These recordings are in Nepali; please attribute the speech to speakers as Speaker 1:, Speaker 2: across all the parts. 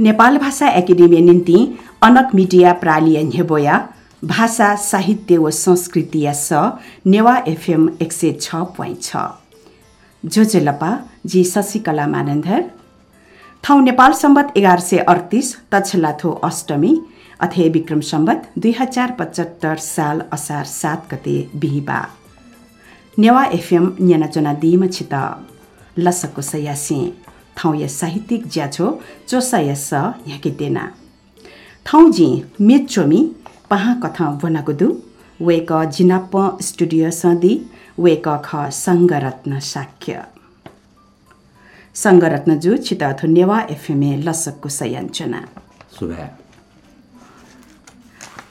Speaker 1: नेपाल भाषा एकाडेमी निम्ति अनक मिडिया प्रालियन हेबोया भाषा साहित्य व संस्कृति या स नेवा एफएम एक सय छ पोइन्ट छ। जोजेलपा जी शशिकला मानन्धर। ठाउँ नेपाल सम्बत एघार सय अडतिस तछलाथो अष्टमी अथे विक्रम सम्बत दुई हजार पचहत्तर साल असार सात गते बिहिबा। नेवा एफएम न्यानाचोना दिम छित लसकको सयासी। ठाउँ या साहित्यिक ज्याछो चोसा यस यहाँकी देना ठाउँ जी मेचोमी पहा कथा वनगुदु वेक जिनाप स्टुडियो सदी वेक ख सङ्गरत्न साक्य सङ्गरत्न जु छित नेवा एफएमए लसकको सयञ्चना।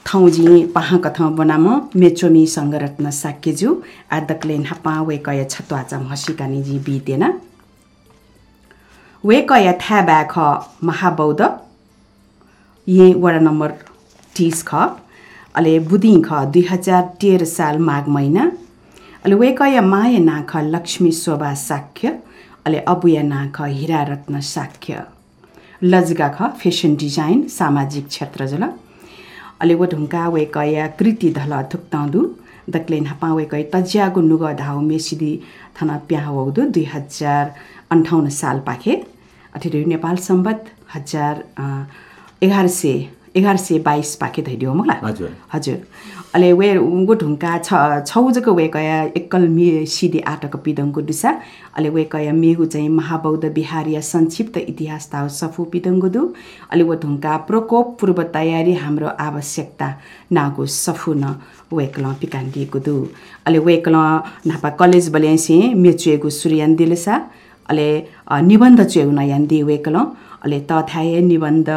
Speaker 1: ठाउँजी पहा कथा बनाम मेचोमी सङ्गरत्न साक्यजु आदकलेन हापा वेकय छत्वाचा हसिकानी जी बितेन। वेकय थ्या ब्याख महाबौद्ध ये वडा नम्बर तिस ख अले बुदिङ ख दुई हजार तेह्र साल माघ महिना अले वेकय माया नाख लक्ष्मी शोभा साक्य अले अबुया नाख हिरा रत्न साक्य लजगा ख फेसन डिजाइन सामाजिक क्षेत्र जल। अले वो ढुङ्का वे कया कृति धल थुक्ताउँदु दक्लेन हापा वे कय तज्यागु नुग धाउ मेसिदी थना प्याहौदु दुई हजार अन्ठाउन्न साल पाखे अठिर नेपाल सम्बत हजार एघार सय एघार सय बाइस पाखे धैडियो मलाई
Speaker 2: हजुर।
Speaker 1: हजुर। अले वे उङ्गो ढुङ्का छ छौजको वे कया एकल मे सिधे आटक पिदङ्गको दिशा अले वे कया मेगु चाहिँ महाबौद्ध बिहारिया संक्षिप्त इतिहास ताउ सफु पिदङ्गो दु। अले वो ढुङ्का प्रकोप पूर्व तयारी हाम्रो आवश्यकता नागु सफु न वेकल पिकान्डिएको दु। अले वेकल नापा कलेज बल्यासी मेचुएको सूर्यान दिलसा। अले निबन्ध चेउ नयान दि वेकल। अले तथाय निबन्ध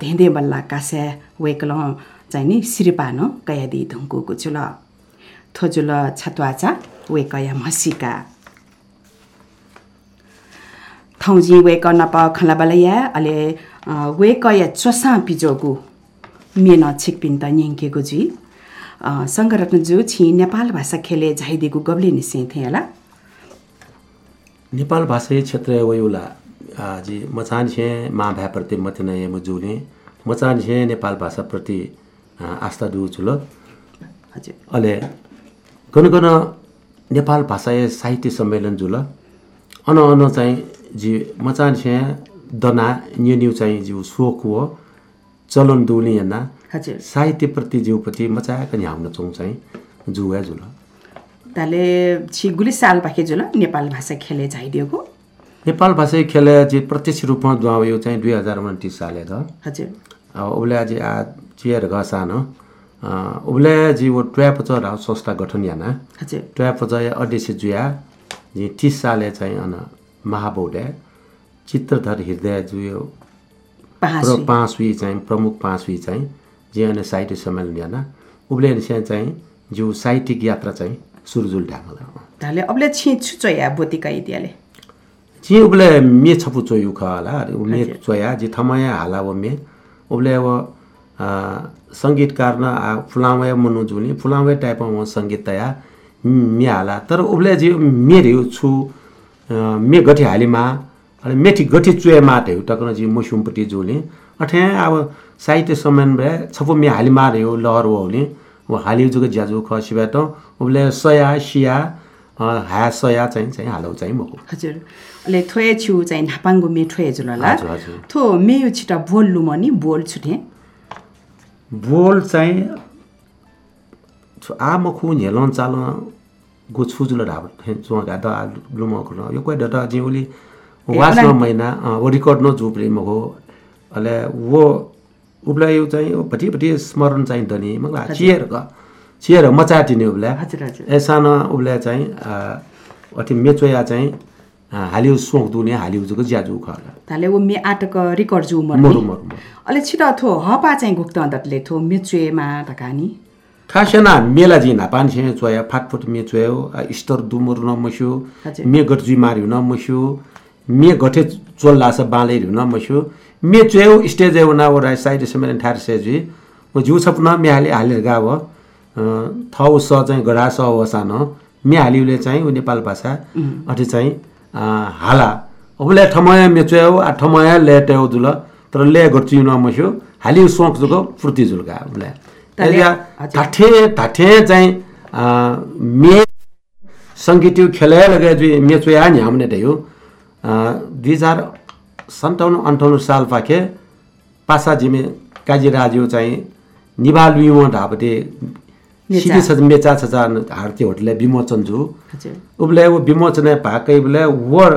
Speaker 1: धेँधे बल्ला कासे वेकल चाहिँ नि सिरिपान कयादि धुङ्कुको चुल थोजुल छत्वाचा वे कया मसिका। थौजी वे नप खलाबलया अले वे कया चोसा पिजोगु। मेन छिकपिन त न्याङ्केको जी सङ्गरत्न जु छि नेपाल भाषा खेले झाइदिएको गब्ले निसे थिए होला
Speaker 2: नेपाल भाषा क्षेत्र वयुला जी मचान छे मा भ्याप्रति मत नय मुजुले मचान छे नेपाल भाषा प्रति आस्था दु छु ल
Speaker 1: हजुर।
Speaker 2: अले गन गन नेपाल भाषा साहित्य सम्मेलन जुल। अन अन चाहिँ जी मचान छे दना न्यु न्यु चाहिँ जिउ सोक हो। चलन याना
Speaker 1: हजुर।
Speaker 2: साहित्यप्रति जिउप्रति मचाक न्याउन चौँ चाहिँ जुवा जुल।
Speaker 1: ताले छि गुली साल पाखे जुल नेपाल भाषा खेले झाइदिएको
Speaker 2: नेपाल भाषा खेले जे प्रत्यक्ष रूपमा दुवायो चाहिँ दुई हजार उन्तिस साले ग
Speaker 1: हजुर।
Speaker 2: उसले आज आ चियर घ सानो उसले जी वो ट्व्याप छ राव संस्था गठन याना।
Speaker 1: हजुर।
Speaker 2: ट्व्याप चाहिँ अध्यक्ष जुया जी तिस साले चाहिँ अन महाबौडे चित्रधर हृदय जुयो। पाँचवी चाहिँ प्रमुख पाँचवी चाहिँ जे अनि साहित्य सम्मेलन याना। उब्ले चाहिँ जो साहित्यिक यात्रा चाहिँ सुरजुल ढाङ्गला
Speaker 1: ताले अबले छि छुचोया बोतिका इदियाले?
Speaker 2: ची उबले मे छपु चोयु ख होला उ मे चोया जी थमया हाला वो मे उबले वो सङ्गीतकार न फुलावे मनु जुनि फुलावे टाइप म सङ्गीत तया मे हाला तर उबले जी मेरे छु मे गठी हालिमा अनि मेठी गठी चुए माटे टकन जी मसुमपट्टि जुले अठे अब साहित्य सम्मान भए छपु मे हालिमा रे हो लहर हो होले वो हालिउ जुग ज्याजु ख सिबाट उबले सया सिया हा सया चाहिँ चाहिँ हालौ चाहिँ मको
Speaker 1: हजुर। अले थोए छु चाहिँ नापाङ्गो मे ठोए जुलला। थो मेयो छिटा बोल लुमनी बोल छुटे।
Speaker 2: बोल चाहिँ आ मखु हेलन चाल गो छुजुल ढाब चुवा द लुम न यो कोइ डटा जिउली वास न
Speaker 1: उना-
Speaker 2: महिना वो रिकर्ड न जुप्रे मखो अले वो उब्ला यो चाहिँ ओ भटी भटी स्मरण चाहिँ दनी मगला चियर चियर मचाटिने उब्ला।
Speaker 1: हजुर हजुर।
Speaker 2: ऐसा न उब्ला चाहिँ अति मेचोया चाहिँ हालिउ दुने हालिउ जुको ज्याजु खला।
Speaker 1: ताले वो मे आटक रिकर्ड जु
Speaker 2: मरु मरु मरु
Speaker 1: अले छिटा थो हपा चाहिँ गुक्त अन्तले थो मेचुएमा तकानी
Speaker 2: खासेना मेला जी ना पान छे चोया फाटफुट मे चोयो आ स्तर दुमुर न मस्यो। मे गटजुई मार्यो न मस्यो मे गठे चोल्ला स बाले न मस्यो मे चोयो स्टेज एउ ना ओरा साइड सम्मेलन ठार से जी। म जु छप न मे हाले हाले गाव थौ स चाहिँ गडा स वसा न। मे हालिउले चाहिँ उ नेपाल भाषा। अझै चाहिँ हाला। अबले ठमया मे चोयो आ ठमया लेटेउ जुल। तर ले गर्छु न मस्यो। हालि सोक जुको फुर्ती जुल्का
Speaker 1: हजुर।
Speaker 2: ठाठे ठाठे चाहिँ मे सङ्गीत खेले लगे जो मे चोया नि दयो। दुई हजार सन्ताउन्न अन्ठाउन्न साल पाखे पासा जिमे काजी राज्यो चाहिँ निभाल ढापटे
Speaker 1: मेचा।
Speaker 2: सिधे छ मेचा छ हार्ती होटले विमोचन छु उसले वो विमोचन भाकै उसले वो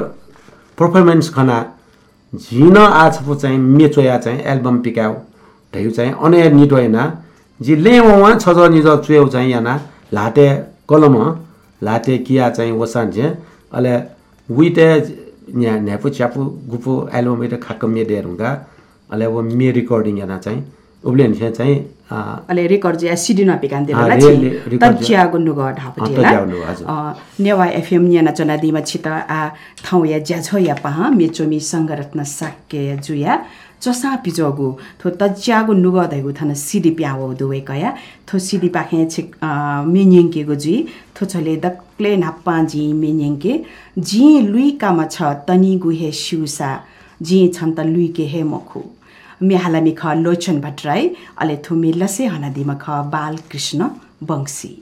Speaker 2: पर्फर्मेन्स खना झिन आज पो चाहिँ मेचोया चाहिँ एल्बम पिकाउ ढैउ चाहिँ अने निटोएना। जी ले छ ज निज चुएउ चाहिँ याना लाटे कलम लाटे किया चाहिँ वसान झे अले विटे न्या न्यापु च्यापु गुपु एल्बम इटे खाक्क मेडेर हुँदा अले वो मे रिकर्डिङ याना चाहिँ उब्ले नि चाहिँ
Speaker 1: अले रेकर्ड जे सिडी नपिकान देला ढापटी
Speaker 2: हा, तज्या गुन्नुग, हजुर।
Speaker 1: नेवा एफएम न्याना चना दिमा छित आ ठाउँ या ज्या छ या पहा मेचोमी संगरत्न साक्य जुया। चसा पिजोगु थो तज्यागु नुग थन सिडी प्यावो दुवे कया। थो सिडी पाखे छिक मेन्यङके गु जी थो छले दक्ले नाप्पा जी मेन्यङके जी लुई कामा छ तनी गुहे शिउसा। जी छन् त लुई के हे मखु। मेहालामी ख लोचन भट्टराई। अले थुमी लसे हनदिमा ख बालकृष्ण वंशी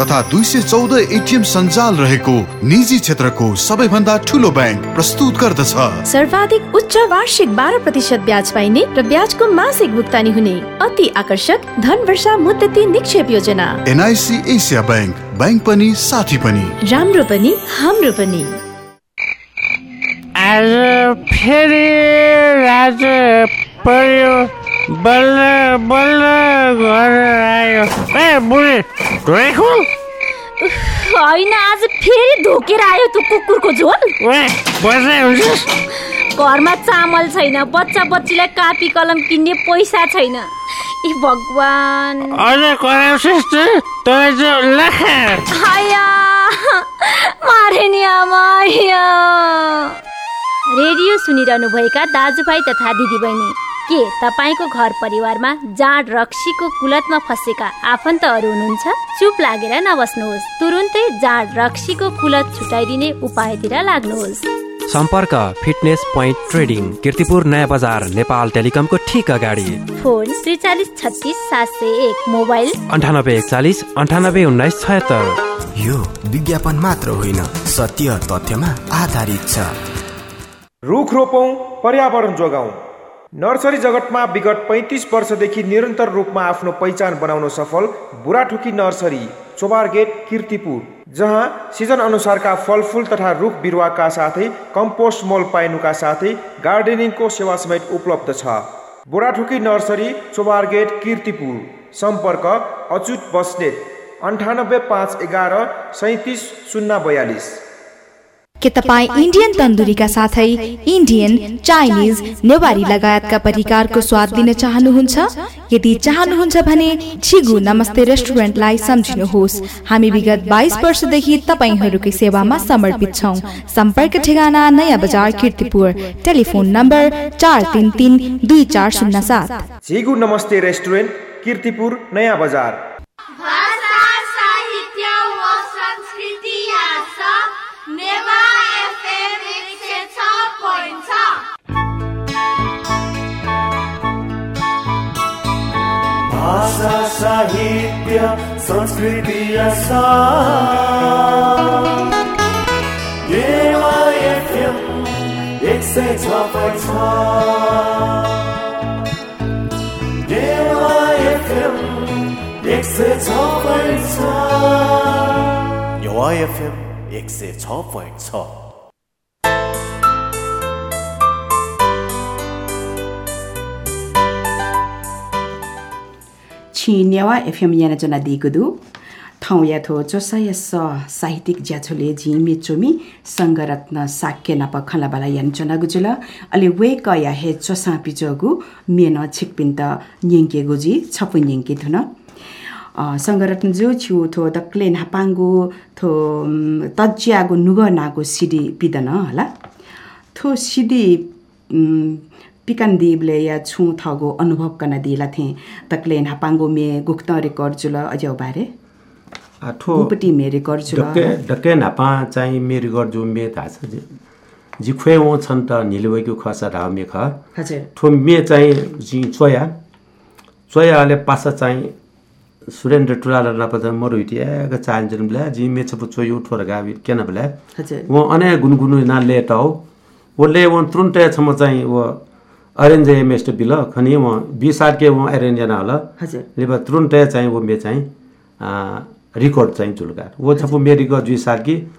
Speaker 3: तथा दुई सय चौध एटिएम सञ्जाल रहेको निजी क्षेत्रको सबैभन्दा ठुलो ब्याङ्क प्रस्तुत गर्दछ।
Speaker 4: सर्वाधिक उच्च वार्षिक बाह्र प्रतिशत ब्याज पाइने र ब्याजको मासिक भुक्तानी हुने अति आकर्षक धन वर्षा मुद्दती निक्षेप योजना।
Speaker 3: एनआइसी एसिया ब्याङ्क ब्याङ्क पनि साथी पनि।
Speaker 4: राम्रो पनि हाम्रो पनि।
Speaker 5: आज फेरि पर्यो। बल्ल बल्ल घर आयो ए बुढी ढोएको
Speaker 6: होइन आज फेरि धोकेर आयो त्यो कुकुरको झोल घरमा चामल छैन बच्चा बच्चीलाई कापी कलम किन्ने पैसा छैन ए भगवान
Speaker 5: अझ कराउँछस् त तँलाई चाहिँ लाखा
Speaker 6: आया मारे नि आमा रेडियो सुनिरहनुभएका दाजुभाइ तथा दिदीबहिनी के तपाईँको घर परिवारमा जाँड रक्सीको कुलतमा फँसेका आफन्तहरू हुनुहुन्छ? चुप लागेर नबस्नुहोस्। तुरुन्तै जाँड रक्सीको कुलत छुटाइदिने उपायतिर लाग्नुहोस्।
Speaker 7: सम्पर्क फिटनेस पोइन्ट ट्रेडिङ किर्तिपुर नयाँ बजार नेपाल टेलिकमको ठिक अगाडि।
Speaker 6: फोन त्रिचालिस छत्तिस सात सय एक मोबाइल
Speaker 7: अन्ठानब्बे एकचालिस अन्ठानब्बे उन्नाइस छयत्तर।
Speaker 8: यो विज्ञापन मात्र होइन सत्य तथ्यमा आधारित छ।
Speaker 9: रुख रोपौँ पर्यावरण जोगाउँ। नर्सरी जगतमा विगत पैँतिस वर्षदेखि निरन्तर रूपमा आफ्नो पहिचान बनाउन सफल बुढाठुकी नर्सरी चोबार गेट किर्तिपुर जहाँ सिजन अनुसारका फलफुल तथा रुख बिरुवाका साथै कम्पोस्ट मल पाइनुका साथै गार्डेनिङको सेवा समेत उपलब्ध छ। बुढाठुकी नर्सरी चोबार गेट किर्तिपुर सम्पर्क अच्युत बस्नेत अन्ठानब्बे पाँच एघार सैँतिस शून्य बयालिस।
Speaker 10: के तपाईँ इन्डियन तन्दुरीका साथै इन्डियन चाइनिज नेवारी लगायतका परिकारको स्वाद लिन चाहनुहुन्छ? यदि चाहनुहुन्छ भने छिगु नमस्ते रेस्टुरेन्टलाई सम्झिनुहोस्। हामी विगत बाइस वर्षदेखि तपाईँहरूकै सेवामा समर्पित छौँ। सम्पर्क ठेगाना नयाँ बजार किर्तिपुर। टेलिफोन नम्बर चार तिन तिन दुई चार शून्य सात।
Speaker 9: झिगु नमस्ते रेस्टुरेन्ट किर्तिपुर नयाँ बजार।
Speaker 11: भाषा साहित्य संस्कृति एफएम एक सय छ पोइन्ट छ
Speaker 12: एफएम एक सय छ पोइन्ट छ एफएम एक सय छ पोइन्ट छ छि
Speaker 1: नेवा एफएम याना जना दिगुदु। ठाउँ या थो चोसाय स साहित्यिक ज्याछोले झि मेचोमी सङ्गरत्न साक्य नाप खलाबाला यान चना गुजुल। अले वे क या हे चोसा पिजोगु मेन त न्यङ्के गुजी छपु न्यङ्के थुन सङ्गरत्न जो छु थो दक्ले नापाङ्गु थो तज्यागु नुग नागु सिडी पिदन होला। थो सिडी उम्, पिकान्दिबले या छु थगो अनुभव कन दिला थे तक्ले नापाङ्गु मे गुक्त रेकर्ड जुल अझ्याउ बारे
Speaker 2: आ, ठो
Speaker 1: गुपटी मे रेकर्ड जुल
Speaker 2: डक्के डक्के नापा चाहिँ मेरो घर जो मे थाहा छ जे जिख्वे वो छन् त निलुवेको खसा ढाउ मे ख ठो मे चाहिँ जि चोया चोयाले पासा चाहिँ सुरेन्द्र टुराला नपद मरु हिटियाको चाहन्छन् बेला जि मे छपु चोयु ठोर गावि केन बेला वो अने गुनगुनु ना लेट हो। वो ले वो तुरन्त छम चाहिँ वो अरेन्ज मेस्ट बिल खनि वो बिस आठ के वो अरेन्ज ना होला
Speaker 1: हजुर।
Speaker 2: लेबा तुरन्त चाहिँ वो मे चाहिँ रिकर्ड चाहिँ जुलगा वो छपु मे रिकर्ड जुइ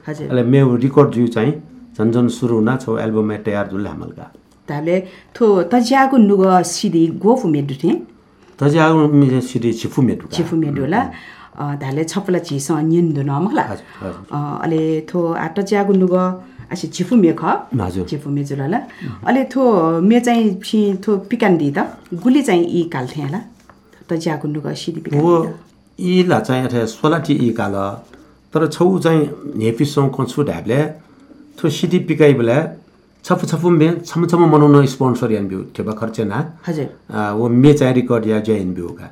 Speaker 1: हजुर।
Speaker 2: अले मे रिकर्ड जुइ चाहिँ झन् झन् सुरु हुना छ एल्बम में तयार जुल हमलगा
Speaker 1: ताले थो तज्यागु नुग सिडी गोफु मेडु थे
Speaker 2: तजे आउ मे सिडी छिफु मेटु
Speaker 1: छिफु मेडुला धाले छपला चिस नमला
Speaker 2: हजुर हजुर।
Speaker 1: अले थो आ तज्यागु नुग आसे छिफु मे ख
Speaker 2: हजुर
Speaker 1: छिफु मे जुलला अले थो मे चाहिँ फि थो पिकान्दी त गुली चाहिँ इ काल थे होला तज्यागु नुग सिडी
Speaker 2: वो
Speaker 1: पिकान्दी
Speaker 2: इला चाहिँ इ काल तर छौ चाहिँ हेपिसौँ कन्सु ढाबले थो सिडी पिकाइ बेला छपु छपु मे छम छम मनाउन स्पोन्सर यान बिउ खर्च ना
Speaker 1: हजुर
Speaker 2: वो मे चाहिँ रिकर्ड या बिउ का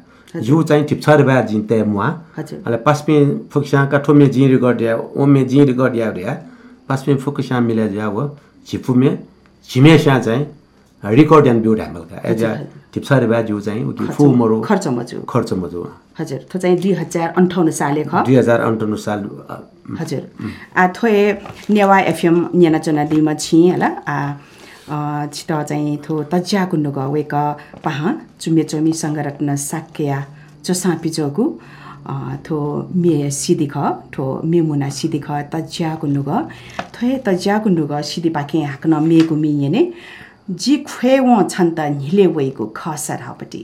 Speaker 2: यु चाहिँ टिप्छर बा जिन्ते मुआ
Speaker 1: हजुर
Speaker 2: फुक्सा में जी रिकॉर्ड या ओ में जी रिकॉर्ड या रे पासमे फुक्सा मिले जा वो में चाहिँ रिकॉर्ड एन्ड ब्युट हामील का। एज थिप्सारे बाजु चाहिँ उकि फु मरो
Speaker 13: खर्च मजु।
Speaker 2: खर्च मजु।
Speaker 13: हजुर। थो चाहिँ दुई हजार अन्ठाउन्न साले ख।
Speaker 2: दुई हजार अन्ठाउन्न साल अ,
Speaker 13: हजुर। आ थोए नेवा एफएम न्याना चना दिमा छि होला। आ अ, छिट चाहिँ थो तज्या कुन्नु ग वेक पाहा चुमे चोमी संगरत्न साक्या चोसा थो मे सिधि ख थो मे मुना सिधि ख तज्या कुन्नु ग थोए तज्या कुन्नु ग सिधि पाके हाक्न मेगु मियने जी ख्वे छन् त हिले वेगु ख सरहपट्टि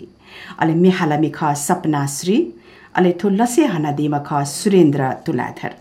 Speaker 13: अले मेहाला ख सपना श्री। अले थो लसे हाना दिमा ख सुरेन्द्र तुलाधर।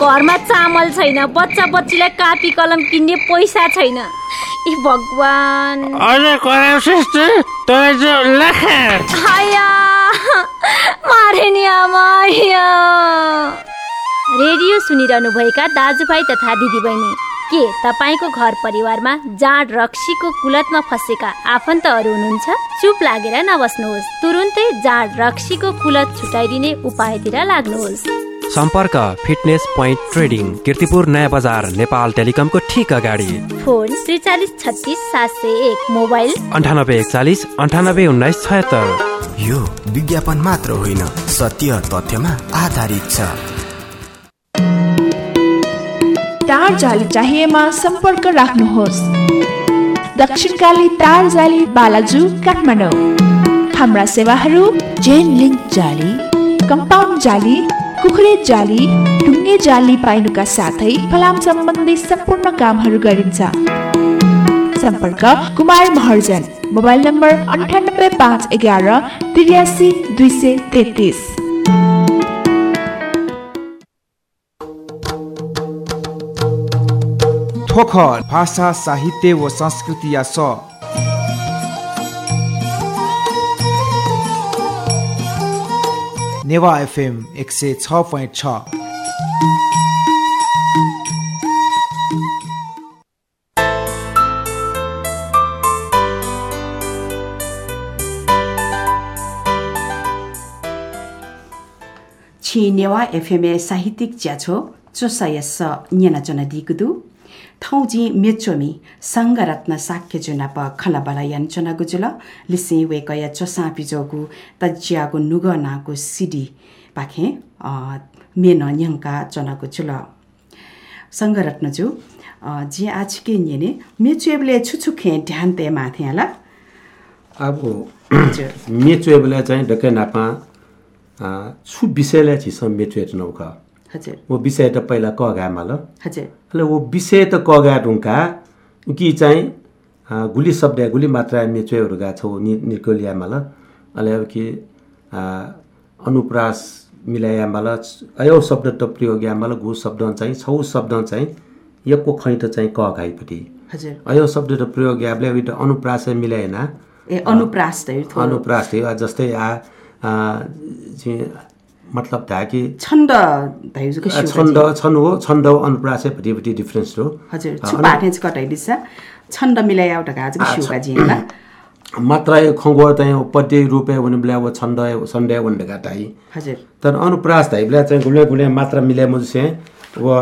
Speaker 6: घरमा चामल छैन बच्चा बच्चीलाई कापी कलम किन्ने पैसा छैन। ए भगवान। मारे नि आमा। रेडियो सुनिरहनु भएका दाजुभाइ तथा दिदीबहिनी के तपाईँको घर परिवारमा जाँड रक्सीको कुलतमा फँसेका आफन्तहरू हुनुहुन्छ? चुप लागेर नबस्नुहोस्। तुरुन्तै जाँड रक्सीको कुलत छुटाइदिने उपायतिर लाग्नुहोस्।
Speaker 7: सम्पर्क फिटनेस पोइन्ट ट्रेडिङ किर्तिपुर नयाँ बजार नेपाल टेलिकमको ठिक अगाडि।
Speaker 6: फोन त्रिचालिस छत्तिस सात सय एक मोबाइल
Speaker 7: अन्ठानब्बे एकचालिस अन्ठानब्बे उन्नाइस छयत्तर।
Speaker 8: यो विज्ञापन मात्र होइन सत्य तथ्यमा आधारित छ।
Speaker 10: तार जाली चाहिएमा सम्पर्क राख्नुहोस्। दक्षिणकाली तार जाली बालाजु काठमाडौँ। हाम्रा सेवाहरू चेन लिङ्क जाली कम्पाउन्ड जाली कुखुरे जाली ढुङ्गे जाली पाइनुका साथै फलाम सम्बन्धी सम्पूर्ण कामहरू गरिन्छ। सम्पर्क कुमार महर्जन मोबाइल नम्बर अन्ठानब्बे पाँच एघार त्रियासी दुई सय तेत्तिस।
Speaker 9: थोखर भाषा साहित्य व संस्कृति या स नेवा एफएम एक सय छ पोइन्ट छ।
Speaker 1: छि नेवा एफएमए साहित्यिक ज्याछो चोसाय स न्यना जना दिगुदु थौजी मेचोमी संगरत्न साक्य जुनाप खलाबला यान चना गुजुल लिसे वेकया चोसा पिजोगु तज्यागु नुग नागु सिडी पाखे मेन न्यङ्का चना गुजुल संगरत्न जु जी के न्यने मेचुएबले छुछुखे ध्यान ते माथे होला
Speaker 2: अब मेचुएबले चाहिँ डक्कै नापा छु विषयलाई छिस मेचुएट नौख ऊ विषय त पहिला कगामा ल।
Speaker 1: हजुर।
Speaker 2: ऊ विषय त कगा ढुङ्गा कि चाहिँ गुली शब्द गुली मात्रा मेचोहरू गएको छौ नि निर्कोलियामा ल। अहिले अब कि अनुप्रास मिलायामा ल अयौ शब्द त प्रयोग यामा ल घु शब्द चाहिँ छौ शब्द चाहिँ यको त चाहिँ क घाइपट्टि। अयौ शब्द त प्रयोग याबले अब अनुप्रास मिलाएन।
Speaker 1: ए अनुप्रास
Speaker 2: अनुप्रास जस्तै आ मतलब था कि
Speaker 1: छन्द
Speaker 2: छन्द छन् हो छन्द अनुप्रास भटिपट्टि डिफ्रेन्स हो
Speaker 1: हजुर
Speaker 2: अ,
Speaker 1: छुपाटे कटाइदिछ। छन्द मिलाइ एउटा
Speaker 2: मात्र खङ्गो चाहिँ पद्य रूपे भने बेला अब छन्द सन्डे भन्ने घाटाई
Speaker 1: हजुर।
Speaker 2: तर अनुप्रास धाइ बेला चाहिँ गुले गुले मात्र मिले मुझसे वो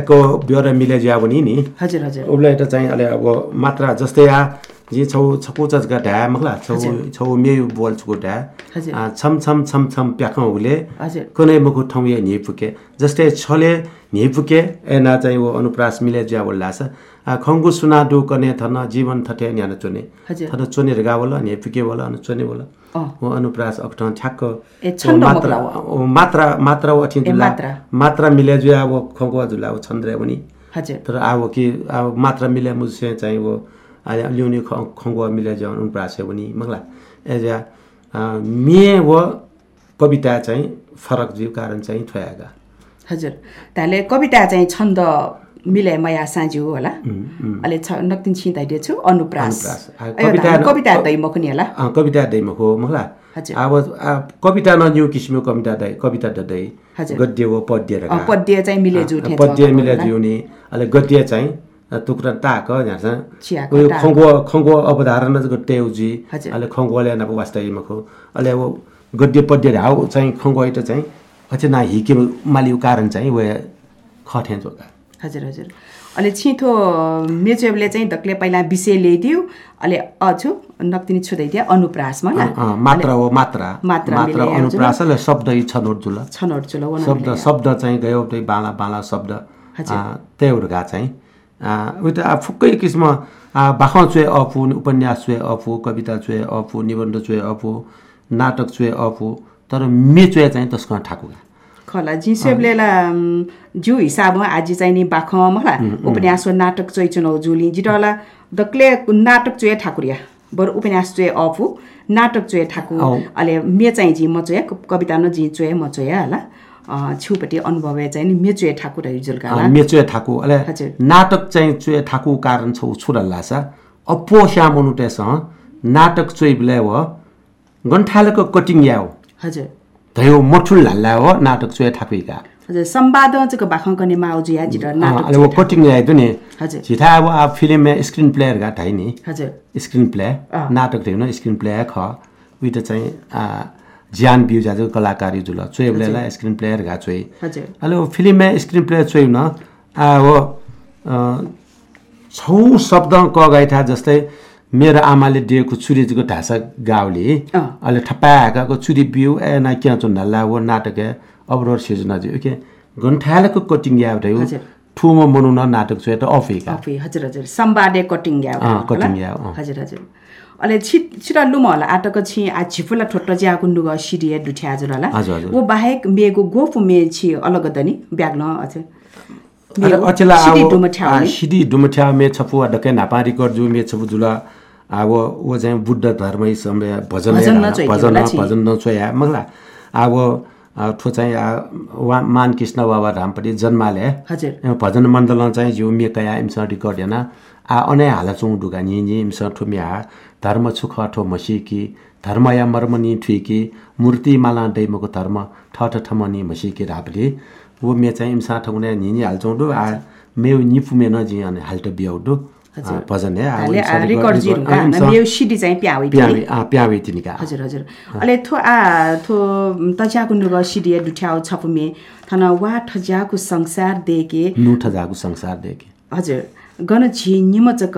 Speaker 2: एको ब्योर मिले ज्या भने नि।
Speaker 1: हजुर हजुर।
Speaker 2: उसलाई चाहिँ अहिले अब मात्रा जस्तै आ जे छौ छकु चचका ढ्या मखला छौ। छौ मेयु बोल छुको। आ, छम छम छम छम प्याखौ हुले कुनै मुखु ठाउँ या निपुके जस्तै छले निपुके एना चाहिँ वो अनुप्रास मिले ज्या बोल्ला छ आ, खङ्गु सुना डु कने थन जीवन थटे न्यान चोने। थन चोने गा बोल निपुके बोल अनि चोने बोल। वो अनुप्रास अक्ठ ठ्याक्क
Speaker 1: ए, छन्द
Speaker 2: वो मात्रा मात्रा मात्रा अठिन
Speaker 1: ए,
Speaker 2: जुला
Speaker 1: मात्रा।
Speaker 2: मिले जो अब खङ्गु जुला वो छन्द्रे पनि
Speaker 1: हजुर
Speaker 2: तर अब कि अब मात्रा मिले मुझसे चाहिँ वो ल्याउने खङ्गो मिले जो अनुप्रास पनि मगला। एज मे व कविता चाहिँ फरक जीव कारण चाहिँ थोयागा
Speaker 1: हजुर। ताले कविता चाहिँ छन्द मिलाइ मया साँझु होला। अहिले छ नक्तिन छिँदाइदिए छु अनुप्रास।
Speaker 2: कविता-
Speaker 1: त कविता दै मखुनी होला।
Speaker 2: कविता दैमा हो मगला।
Speaker 1: हजुर।
Speaker 2: अब कविता न न्यू किसिमको कविता दै कविता दै। गद्य हो पद्य
Speaker 1: पद्य चाहिँ मिले जुठे
Speaker 2: पद्य मिले। जिउने अहिले गद्य चाहिँ टुक्रा टाक उयो
Speaker 1: टाक।
Speaker 2: खङ्गो खङ्गो अवधारणा टेउजी। अहिले खङ्गोले अब वास्तवमा खो अहिले अब गद्य पद्य हाउ चाहिँ खङ्गो त चाहिँ अझै ना हिके मालिउ कारण चाहिँ वे खठ्यान जोगा
Speaker 1: हजुर हजुर अहिले छिथो मेचुएबले चाहिँ धक्ले पहिला विषय ल्याइदियो अहिले अझु नक्तिनी छुँदैदियो अनुप्रासमा ल
Speaker 2: मात्रा हो मात्रा
Speaker 1: मात्रा।
Speaker 2: अनुप्रास शब्द छनौट जुल
Speaker 1: छनौट वन
Speaker 2: शब्द शब्द चाहिँ गयो त्यही बाला बाला शब्द
Speaker 1: हजुर।
Speaker 2: त्यहीहरूका चाहिँ उयो त अब फुक्कै किसिम बाखा चुए अफु उपन्यास चुए अफु कविता चुए अफु निबन्ध चुए अफु नाटक चुए अफु तर मे चुए चाहिँ तस्क ठाकुर।
Speaker 1: खला जी सेबलेला जु हिसाब आज चाहिँ नि बाख मला उपन्यास नाटक चोइ चुनाउ जुली। जिटला दक्ले नाटक चोय ठाकुरिया बर उपन्यास चोय अफु नाटक चोय ठाकु
Speaker 2: औ।
Speaker 1: अले मे चाहिँ जी म चोय कविता न जी चोय म चोय होला। अ, छुपट्टि अनुभव चाहिँ नि मे चोय ठाकुर जुलका
Speaker 2: अँ, मे चुए ठाकु। अले
Speaker 1: हजुर।
Speaker 2: नाटक चाहिँ चुए ठाकु कारण छ छुरा लासा अपो श्याम अनुटेस नाटक चुइ बिले व गन्ठालेको कटिङ याओ
Speaker 1: हजुर।
Speaker 2: धयो मठुल हल्ला हो नाटक चुए ठाकुइका
Speaker 1: हजुर सम्वाद चाहिँ बाख कने माउजु या जिट नाटक चोय
Speaker 2: कटिङ याइ दुने
Speaker 1: हजुर।
Speaker 2: छिथा अब आ फिल्म में स्क्रिन प्लेयर गा थाइ नि।
Speaker 1: हजुर।
Speaker 2: Screenplay. नाटक थियो न स्क्रिन प्ले ख। उइट चाहिँ ज्यान बिउ जाजु कलाकारी जुल चोइ बिलेला स्क्रिन प्लेयर गा चोइ
Speaker 1: हजुर।
Speaker 2: अहिले फिल्म में स्क्रिन प्ले चोइ न आ हो। छौ शब्द क गाइथा जस्तै मेरो आमाले दिएको चुरीको ढाँसा गाउँले। अहिले ठप्पाको चुरी बिउ ए ना क्या चुन नल्ला वो नाटक है अवरोध सिर्जना जो। के गन्ठालेको कटिङ या रह्यो।
Speaker 1: हजुर।
Speaker 2: ठुमो मनु न नाटक चाहिँ त अफिका
Speaker 1: अफी हजुर हजुर। सम्वादे कटिङ होला।
Speaker 2: कटिङ ग्याउ, अँ।
Speaker 1: हजुर हजुर। अले छि छिरा लुम होला आटक छि आ ठोट्ट ज्या गुन्डुग सिडिए दुठ्या हजुर होला
Speaker 2: हजुर, हजुर।
Speaker 1: वो बाहेक मेगो गोफु मे छि अलग दनी
Speaker 2: अरे अचेला
Speaker 1: सिडी
Speaker 2: डुमठ्या मे छपु डके नापारी करजु मे छपु जुला। अब वो चाहिँ बुद्ध धर्म समय भजन
Speaker 1: भजन
Speaker 2: भजन
Speaker 1: होला
Speaker 2: नचोया। मगला अब ठो चाहिँ मान कृष्ण बाबा रामपट्टि जन्माले
Speaker 1: हजुर।
Speaker 2: भजन मण्डल चाहिँ जिउ मे कया इम्स रिकर्ड आ अने हाला चौँ डुगा नि इम्स ठो म्या धर्म छुख ठो मसिकी धर्म या मर्मनी ठुइकी। मूर्ति माला दैमको धर्म ठ ठ ठमनी मसिकी राबले वो मे चाहिँ इम्सा ठगुने नि हाल्चौँ डु आ मे निफु मे नजि अनि हाल्ट डु भजन प्यावे तिनीका
Speaker 1: हजुर हजुर। अले थो आ थो तज्या गुन्डुग सिडिए दुठ्याउ छपु मे थन वा ठज्याको संसार देके।
Speaker 2: नुठ जागु संसार देखे
Speaker 1: हजुर। गन झि निमचक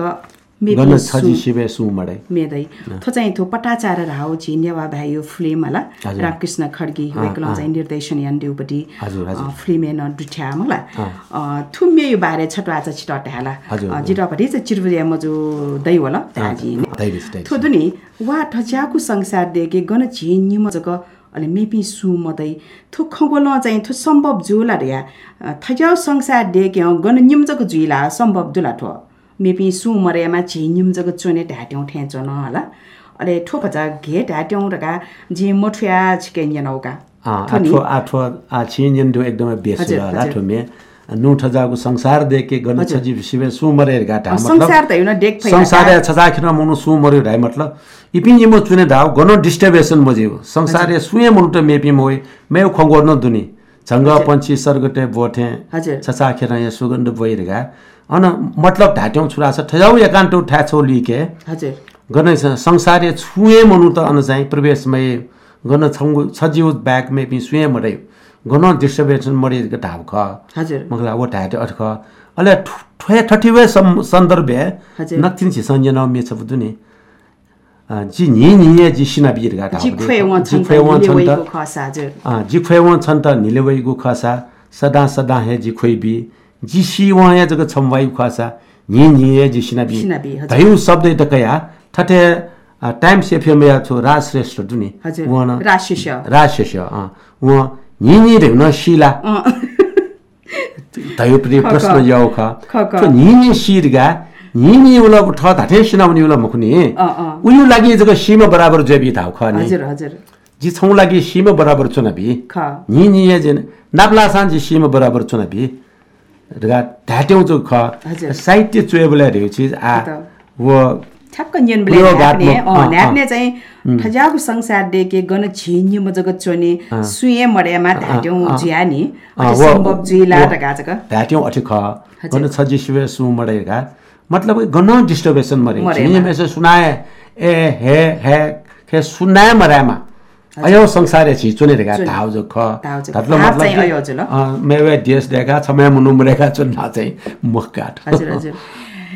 Speaker 1: पि
Speaker 2: छजी शिवे सु मडै।
Speaker 1: मेदै थो चाहिँ थो पटाचार राहो छि नेवा भाइयो फिल्म होला
Speaker 2: हजुर।
Speaker 1: रामकृष्ण खड्गी वेकल। चाहिँ निर्देशन यान
Speaker 2: हजुर।
Speaker 1: फिल्म न दुठ्या मला। थुम्मे यो बारे छटो आज छिटो हाला
Speaker 2: हजुर, हजुर।
Speaker 1: जिटपट्टि चाहिँ चिरबुया मजु दै होला ताजी
Speaker 2: दैरिस
Speaker 1: थोदुनी वा ठज्याको संसार देखे गन झिन्यु मजक अले मेपी सु मदै। थु खगोल चाहिँ थु सम्भव जुला रिया। थज्याउ संसार देखे गन निम्जक जुइला सम्भव जुला ठो मेपी सु मरेमा झिन्युम्जक चोने ढाट्यौँ ठेचो न होला। अले ठो खजा घे ढाट्यौँ रका झि मठुया छिके न्यनौका थोनी?
Speaker 2: आठो आठो आ छिन्जन दो एकदमै बेस
Speaker 1: हजुर,
Speaker 2: होला
Speaker 1: हजुर।
Speaker 2: ठो मे नुठ जागु संसार देखे
Speaker 1: हजुर।
Speaker 2: छजी शिवे सुमरे मतलब
Speaker 1: संसार त होइन डेक फैला
Speaker 2: संसार छजाखिन मुनु सुमरे ढाइ मतलब इपिन यमो चुने धाउ गन डिस्टर्बेसन मजियो संसार सुये मुनु त मेपि मोय मे खंगोर न दुनी। झंग पंची सरगटे बोठे।
Speaker 1: हजुर।
Speaker 2: छचाखेर या सुगन्ध बोइरगा अन मतलब ढाट्यौँ छुरा छ ठजाउ एकान्टो ठ्याछौ लिके
Speaker 1: हजुर।
Speaker 2: गर्न संसारे छुए मनु त अन चाहिँ प्रवेशमै गर्न छङ्गु छजिउ ब्याग मे पि सुए मरे गन डिस्टर्बेन्स मरे ढाब ख
Speaker 1: हजुर।
Speaker 2: मगला वो ढाट अठ ख अले ठुए ठठिवे सन्दर्भ। नक्तिन छि संजना मे छ बुदुनी जी नि नि जी सिना बिर गा ढाब
Speaker 1: जी खुए वन छन्
Speaker 2: त
Speaker 1: खस हजुर।
Speaker 2: अँ, जी खुए वन छन् त निलेवैगु खसा। सदा सदा हे जी खुइ बि जी सी वहाँ या जग छमवाई खसा नि नि हे जी सिना बि
Speaker 1: सिना बि, हजुर।
Speaker 2: धयु शब्द त कया ठठे अ, टाइम से फिल्म या छो राज श्रेष्ठ दुनी
Speaker 1: हजुर
Speaker 2: वहाँ न
Speaker 1: राशिष
Speaker 2: राजेश अँ वहाँ नि नि रे न शिला धयु पनि
Speaker 1: ख,
Speaker 2: प्रश्न। याउ ख
Speaker 1: ख, ख।
Speaker 2: तो नि नि शिरगा नि नि उला ठ धाठे सिनाउने उला मुखनी
Speaker 1: अँ, अँ।
Speaker 2: उयो लागि जग सीमा बराबर जेबी धाउ ख नि
Speaker 1: हजुर हजुर
Speaker 2: जी छौ लागि सीमा ये सीमा बराबर चुनावी रगा ढाट्यौ जो ख
Speaker 1: हजुर।
Speaker 2: साहित्य चुएबला रे चीज आ
Speaker 1: त।
Speaker 2: वो
Speaker 1: ठ्याक्क नियन ब्ले
Speaker 2: प्रयोगात्मक,
Speaker 1: न्याप्ने
Speaker 2: अँ,
Speaker 1: अँ न्याप्ने चाहिँ ठजाको संसार देखे गन झिन्यु मजगत चोने सुये मड्यामा ढाट्यौँ झिया नि सम्भव जुइला त गाजक
Speaker 2: ढाट्यौ अठि ख। गन छजी शिवे सु मडेगा मतलब गन डिस्टर्बेशन मरे
Speaker 1: मरेमा।
Speaker 2: छिने में से सुनाए ए हे हे के सुनाए मरामा अयो संसार छि चुने रेगा
Speaker 1: चुने।
Speaker 2: धाउ जो ख
Speaker 1: धाउ जो ख।
Speaker 2: मतलब मेवे देश देखा छमे मुनु मरेगा चुन्ना चाहिँ मुख काट
Speaker 1: हजुर हजुर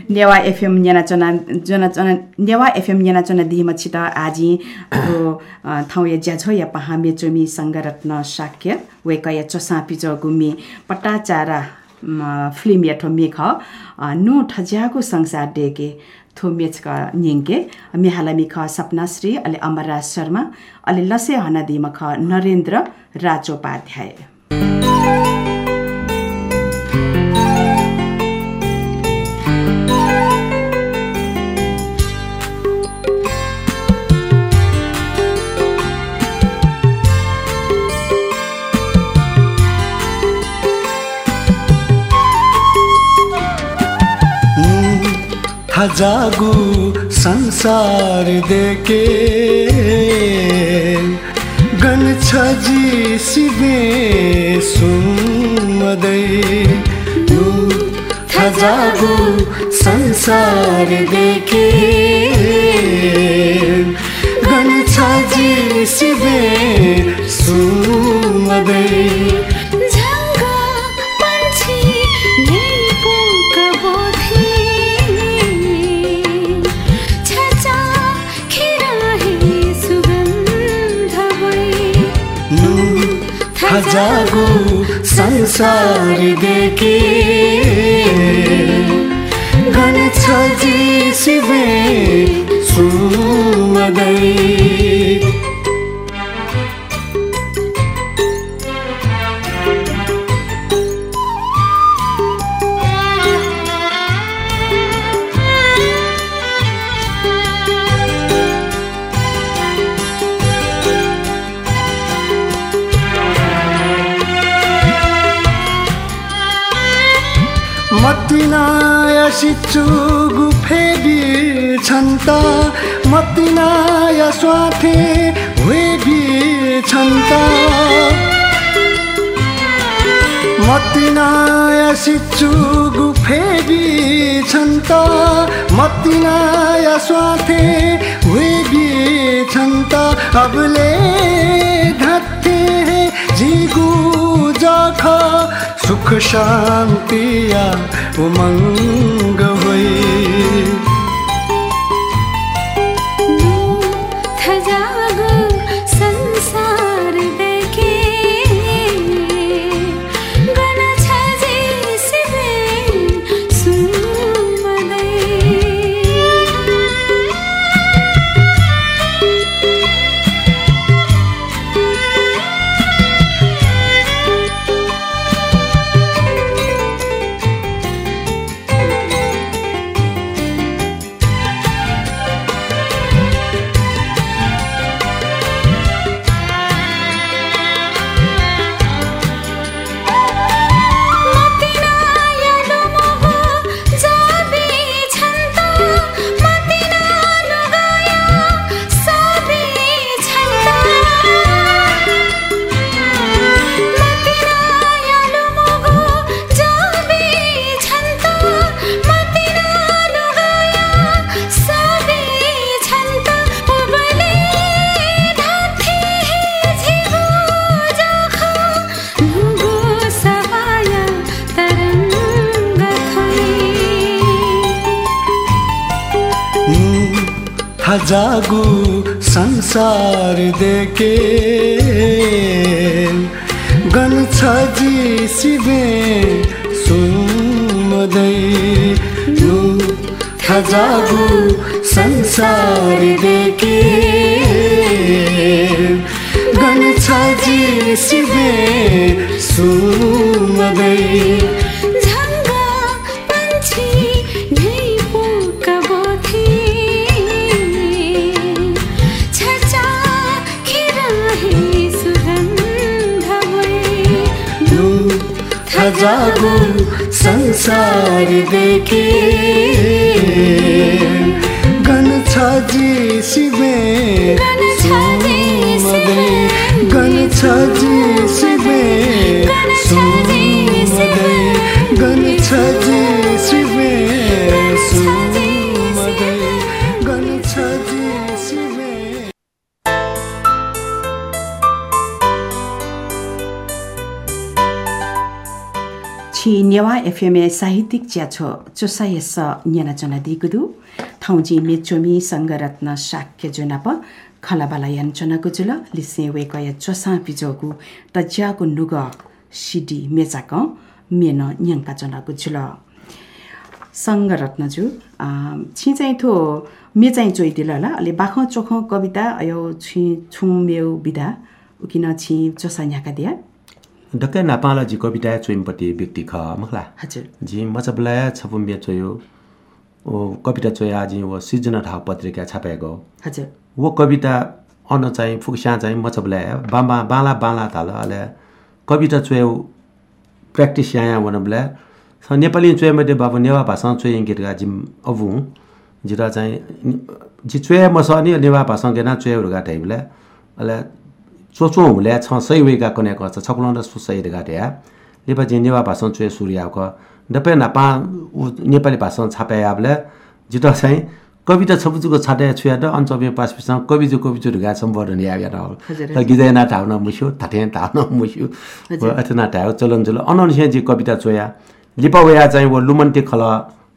Speaker 1: नेवा एफएम न्यानाचना जनाचना नेवा एफएम न्यानाचना दिमा छित आजी ठाउँ या ज्याझो या पहामे चोमी सङ्गरत्न शाक्य वेक या चसापि ज गुमी पट्टाचारा फिल्म या ठो मेख नु ठज्याको संसार डेके थो मेचका न्यङ्के मेहालमी ख सपनाश्री अलि अमरराज शर्मा अलि लसे हना दिमा ख नरेन्द्र राजोपाध्याय।
Speaker 14: खजागु संसार देके गन छजी सिबे सुमदै। नु खजागु संसार देके गन छजी सिबे सुमदै। खजागु संसार देके गन छजी सिबे सुमदै मतिनाय सिचुगु फेबी छन्त मतिनाय स्वाथे वेबी छन्त मतिनाय सिचुगु फेबी छन्त मतिनाय स्वाथे वेबी छन्त अबले धत्ते जिगु जख सुख शान्तिया उमङ्ग होइ
Speaker 13: खजागु
Speaker 14: खजागु संसार देके गन छजी सिबे सुमदै। नु खजागु संसार देके गन छजी सिबे सुमदै। खजागु संसार देखे। गन छजी सिबे सुमदै। गन सिबे
Speaker 1: नेवा एफएमए साहित्यिक च्याछो चोसा यस न्याना जना दिगुदु। थाउजी मेचोमी संगरत्न शाक्य जुनाप खलाबालायन चनागु जुल लिसे वेकय चोसा पिजोगु तज्यागु नुग सिडी मेचाक मेन न्याङ्का सङ्गरत्न जु छि चाहिँ थो मे चाहिँ चोइदिल होला अलि बाख चोख कविता अयो छि छु मेउ विधा उकिन छि चोसा न्याका दिया।
Speaker 2: ढक्कै नापाला जी कविता चोइमपट्टि व्यक्ति ख मखला।
Speaker 1: हजुर।
Speaker 2: मचबलाया छपुम्बे चोयो। ओ कविता चोया आज वो सिर्जना ठाउँ पत्रिका छापेको
Speaker 1: हजुर।
Speaker 2: वो कविता अन चाहिँ फुक्स्या चाहिँ मचबलाया। बामा बाला बाला थाल अले कविता चोयो प्र्याक्टिस यहाँ वनबला स नेपाली चोयामध्ये बाबु नेवा भाषा चोय गीतगा जिम अबु। जिरा चाहिँ जि चुया मस नि नेवा भाषण गेना चुया रुगा टाइपले अले चोचो हुले छ सही वेगा कने क छकुलन र सुसै रुगा ट्या लेपा जि नेवा भाषण चुया सूर्याको दपे नापा नेपाली भाषा छापे आबले। जिटा चाहिँ कविता छपुजुको छाटे छुया त अञ्चबे पास पिसँग कविजु कविजु रुगा सम्बर्धन याबे न
Speaker 1: हजुर,
Speaker 2: त गिजे ना ठाउन मुस्यो थाटे ठाउन मुस्यो। अथना ठाउ चलन चलो अननुसे जी कविता चोया लिपा वया चाहिँ वो लुमन्ती खल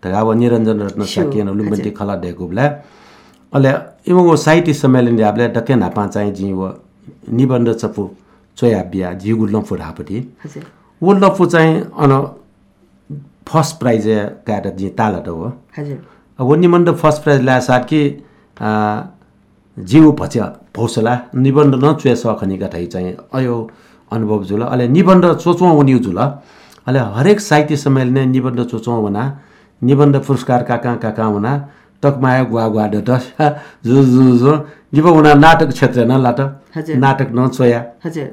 Speaker 2: ढगा वो निरञ्जन रत्न साकिएन लुमन्ती। खल डेको ब्ला अले इमो वो साहित्य सम्मेलन याबले डके नापा चाहिँ जी वो निबन्ध चपु चोया बिया जिगु लम्फु ढापटी वो लम्फु चाहिँ अन फर्स्ट प्राइज काट जी ताल त हो।
Speaker 1: हजुर।
Speaker 2: अब वो निबन्ध फर्स्ट प्राइज ल्या साथ कि जीव भच भौसला निबन्ध न चुया सखनिका ठै चाहिँ अयो अनुभव जुल। अहिले निबन्ध चोचौँ उनी जुल। अहिले हरेक साहित्य सम्मेलन निबन्ध चोचौँ हुना निबन्ध पुरस्कार कहाँ कहाँ कहाँ हुना टकमाया गुवा गुवा डट जु जु जु। जीव हुना नाटक क्षेत्र न लाट। नाटक न चोया
Speaker 1: हजुर।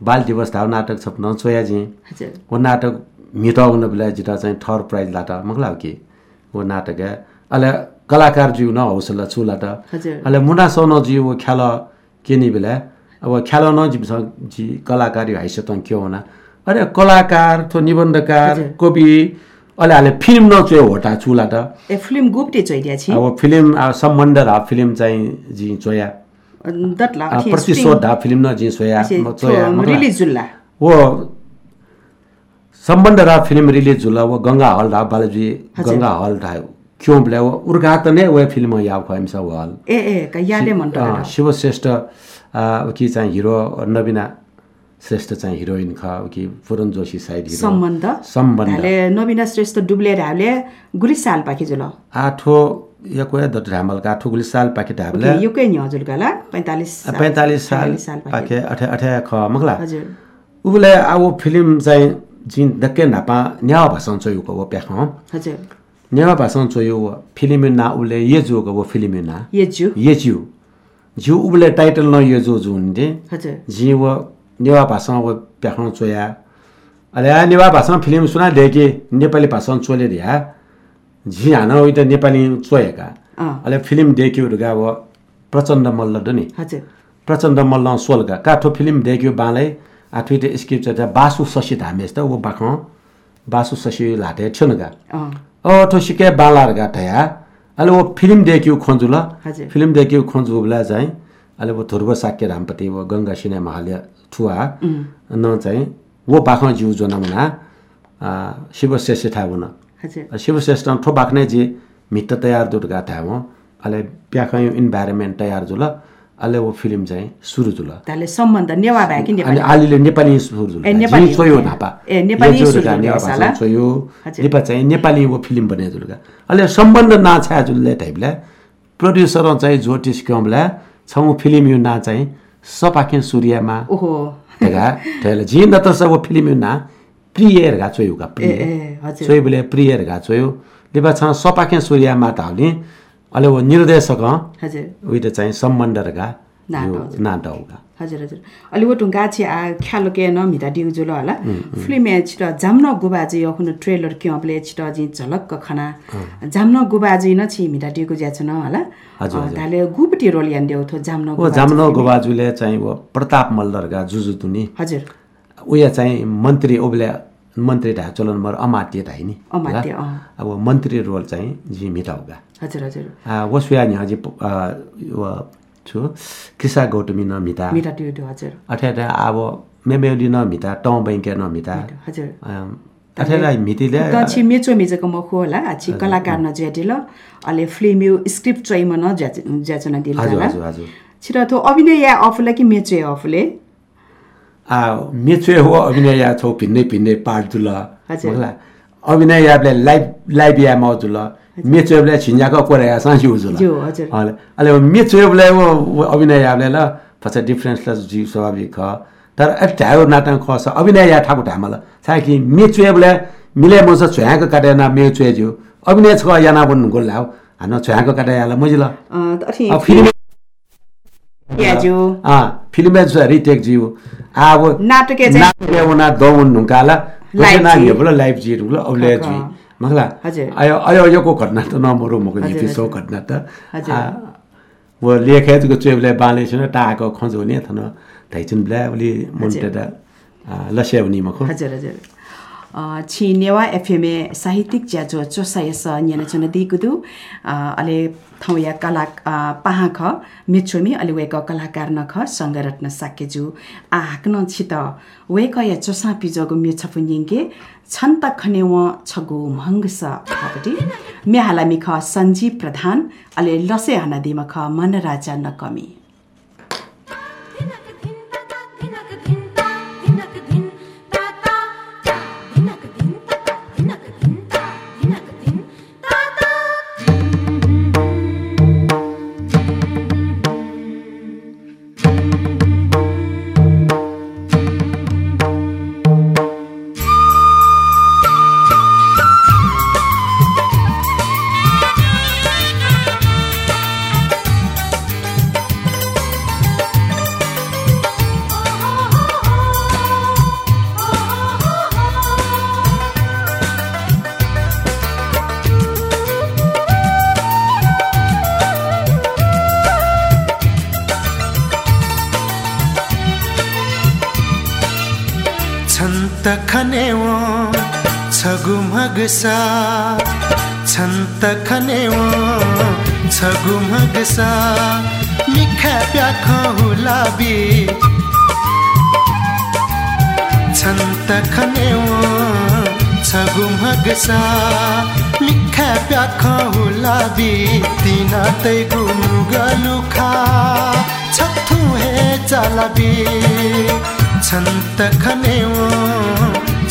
Speaker 2: बाल दिवस धाउ नाटक छप न चोया जी।
Speaker 1: हजुर।
Speaker 2: वो नाटक मिटाउन बेला जिता चाहिँ थर्ड प्राइज लाटा मगला कि? वो नाटक है। अले कलाकार जीव न हौसला छु लाटा। अले मुना सोनो जी वो ख्याल के नि बेला। अब ख्याल न जी कलाकारी हैसियत के होना? अरे कलाकार थो निबन्धकार। कवि अहिले हाले फिल्म न चोयो होटा छु लाटा
Speaker 1: ए फिल्म गुप्टे चोइदिया छि।
Speaker 2: अब फिल्म सम्बन्ध रा फिल्म चाहिँ जी चोया।
Speaker 1: दटला
Speaker 2: आ, प्रतिशोध ढा फिल्म न जी सोया चोया।
Speaker 1: रिलिज जुल्ला।
Speaker 2: वो सम्बन्ध रा फिल्म रिलिज जुल वो गङ्गा हल रा बालाजी। गङ्गा हल रा क्यों बोले वो उर्गा त नै वो फिल्म याव खैम स हल।
Speaker 1: ए ए का यादे मन
Speaker 2: शिवश्रेष्ठ कि चाहिँ हिरो नवीना श्रेष्ठ चाहिँ हिरोइन ख कि पुरन जोशी साइड हिरो।
Speaker 1: सम्बन्ध।
Speaker 2: सम्बन्ध।
Speaker 1: नवीना श्रेष्ठ डुब्लेर हाले गुरी साल पाखि जुल
Speaker 2: आठो या दट ढामलका आठो गुली साल पाके ढाबले
Speaker 1: युकै नि हजुर गला 45 साल।
Speaker 2: पैँतालिस साल
Speaker 1: 45 साल पाखि
Speaker 2: पाके अठे अठे ख मगला
Speaker 1: हजुर।
Speaker 2: उबले अब फिल्म चाहिँ जिन दक्के नापा न्यावा भाषण चाहिँ उको वो प्याख
Speaker 1: हजुर।
Speaker 2: न्यावा भाषण वो फिल्म ना उले ये जो वो फिल्म ना।
Speaker 1: ये जु
Speaker 2: ये जिउ जिउ उबले टाइटल न ये जो जुन दे
Speaker 1: हजुर।
Speaker 2: जी वो नेवा भाषा वो प्याखण चोया अले आ नेवा भाषा फिल्म सुना देखे नेपाली भाषा चोले दिया झी हान उही त नेपाली चोएका
Speaker 1: अँ
Speaker 2: अले फिल्म देख्यो रुगा वो प्रचण्ड मल्ल डनी
Speaker 1: हजुर
Speaker 2: प्रचण्ड मल्ल सोलका काठो फिल्म देख्यो बालै आठो त स्क्रिप्ट चाहिँ बासु शशी धामेस त वो बाख बासु शशी लाटे छनगा
Speaker 1: अँ
Speaker 2: ओ ठो सिके बालारगा ठया अहिले वो फिल्म देख्यो खोन्जु ल। फिल्म देख्यो खोन्जु बेला चाहिँ अहिले वो ध्रुव साक्य रामपति वो गङ्गा सिनेमा हाल्य ठुवा न चाहिँ वो बाख जिउ जोना मुना शिवश्रेष्ठ ठा हुन।
Speaker 1: हजुर।
Speaker 2: शिवश्रेष्ठ ठो बाख्ने जी मिट्ट तयार दुर्गा ठा हो अहिले प्याख इन्भाइरोमेन्ट तयार जुल। अहिले वो फिल्म चाहिँ सुरु जुल।
Speaker 1: ताले सम्बन्ध नेवा भए कि
Speaker 2: अनि
Speaker 1: नेपाली
Speaker 2: आलीले नेपाली सुरु जुल।
Speaker 1: ए, नेपाली।
Speaker 2: जी छोयो नापा।
Speaker 1: ए, नेपाली
Speaker 2: यो जो
Speaker 1: सुरु
Speaker 2: रुगा
Speaker 1: जुल
Speaker 2: नेवा
Speaker 1: रहेछ
Speaker 2: भाषा
Speaker 1: होला?
Speaker 2: छोयो।
Speaker 1: हजुर।
Speaker 2: नेपा चाहिँ नेपाली वो फिल्म बने जुलगा। अहिले सम्बन्ध ना छा जुलले टाइपले। प्रड्युसर चाहिँ ज्योतिष क्योमला छौ फिल्म यो ना चाहिँ सपाखे सूर्यमा।
Speaker 1: ओहो।
Speaker 2: हेगा ठेले जी न त सब फिल्म ना प्रिय।
Speaker 1: ए हजुर।
Speaker 2: छोयो बोले प्रियर गा छोयो। लेपा छ सपाखे सूर्यमा ताउली अहिले वो निर्देशक
Speaker 1: हजुर।
Speaker 2: उहिले चाहिँ सम्बन्ध। नाटौगा
Speaker 1: हजुर। हजुर अलि वो टुङ्गा छि आ ख्यालो के न मिटा डिउ जुल होला फिल्म छिट जाम्न गुबाजी अखुन ट्रेलर के अप्ले छिट जि झलक्क खना। जाम्न गुबाजी न छि मिटा डिउको ज्या छ न होला।
Speaker 2: हजुर, हजुर।
Speaker 1: ताले गुपटी रोल यान देउ थो जाम्न
Speaker 2: ओ
Speaker 1: गुबाजी
Speaker 2: जामनो। गोबाजुले चाहिँ वो प्रताप मल्लरका जुजु तुनी।
Speaker 1: हजुर।
Speaker 2: उयो चाहिँ मन्त्री ओबले मन्त्री ढा चलन मर अमात्य ढाइ नि। अब मन्त्री रोल चाहिँ जी मिटाउगा।
Speaker 1: हजुर हजुर।
Speaker 2: वो सुया नि हजी वो छु। कृषा गौतमी न मिता
Speaker 1: मिटा डिउ डिउ हजुर
Speaker 2: अठ्याटा अब मेमेली न मिता टौ बैङ्के न मिता
Speaker 1: हजुर।
Speaker 2: अठ्याटा मितिले
Speaker 1: त छि मेचो मेचोको मखो होला। छि कलाकार न ज्याटिल अले फिल्म यो स्क्रिप्ट चाहिँ मन ज्याचना दिल
Speaker 2: हजुर हजुर
Speaker 1: छिट थो अभिनय या अफुले कि मेचो या अफुले
Speaker 2: आ मेचुए हो अभिनय या छौ भिन्नै भिन्नै पार्ट जुल
Speaker 1: हजुर।
Speaker 2: मलाई अभिनय याबले लाइभ लाइभ या म मेचुएबले छिन्जाको कोरेगा साँझी जुल
Speaker 1: ज्यू हजुर।
Speaker 2: अहिले मेचुएबले वो अभिनय याबले ल पछि डिफ्रेन्सलाई जी स्वाभाविक ख तर ढ्याउ नाटक खस अभिनय या ठाकु ढामल साकी मेचुएबले मिले म छ छोयाको काटे ना मेचुए ज्यू। अभिनय छ याना बन्नु गोल्ला हो। हानो छोयाको काटे याला मजिल अब फिल्म
Speaker 1: या
Speaker 2: फिल्म छ रिटेक जिउ अब
Speaker 1: नाटके
Speaker 2: उना दौन नुकाला
Speaker 1: लाइभ
Speaker 2: लाइभ
Speaker 1: जी।
Speaker 2: जी बोला लाइभ जी रुला अब ले
Speaker 1: हजुर।
Speaker 2: आयो आयो योको घटना त नमरो मको
Speaker 1: हजुर,
Speaker 2: जिते सो
Speaker 1: हजुर।
Speaker 2: घटना त वो लेखे तुको चुएबले बाले छन टाको खजोने थन धाइचुन ब्ला उली मुन्टे त लस्या हुनी मखो
Speaker 1: हजुर हजुर अ, छि नेवा एफएमए साहित्यिक ज्याजो चोसाय स न्यान चुन दिकुदु अ, अले थौ या कला पाहा ख मिचोमी अले वेक कलाकार न ख संग रत्न साकेजु आ हाक्न छित वेक या चोसा पिजगु मे छपु निंगे छन्त खने व छगु महंग स खापटी मे हालामी ख सञ्जीव प्रधान अले लसे हनदिम ख मन राजा
Speaker 14: छन्त खनेव छगु मगसा छन्त खनेव छगु मगसा मिखा प्याख हुलाबी छन्त खनेव छगु मगसा मिखा प्याख हुलाबी तिना तै गुनु गलुखा। छथु हे चालाबी छन्त खनेव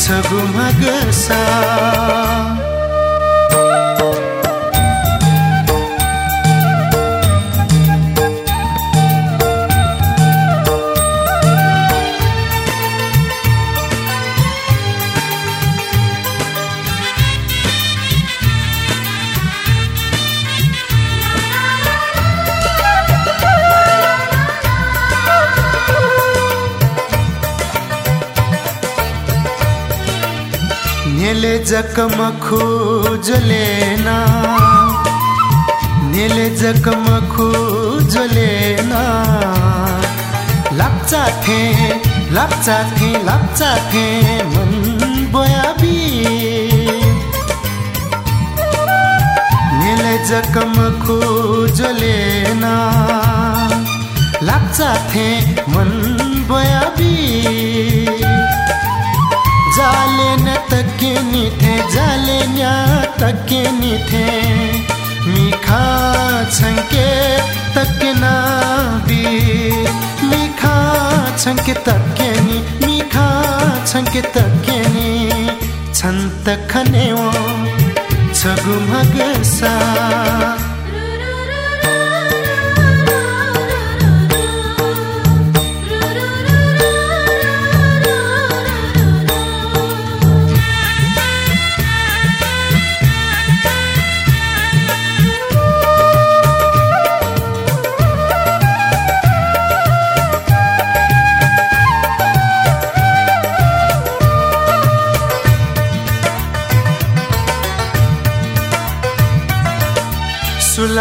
Speaker 14: छगु मगसा। नेले जकम खोजलेना। नेले जकम खोजलेना। लाप्चा थे लाप्चा थे लाप्चा थे मन बयाबी नेले जकम खोजलेना। लाप्चा थे मन बयाबी जाले न तके निथे जाले न्या तके मिखा छंके तके ना बी मिखा छंके तके नि मिखा छंके तके नि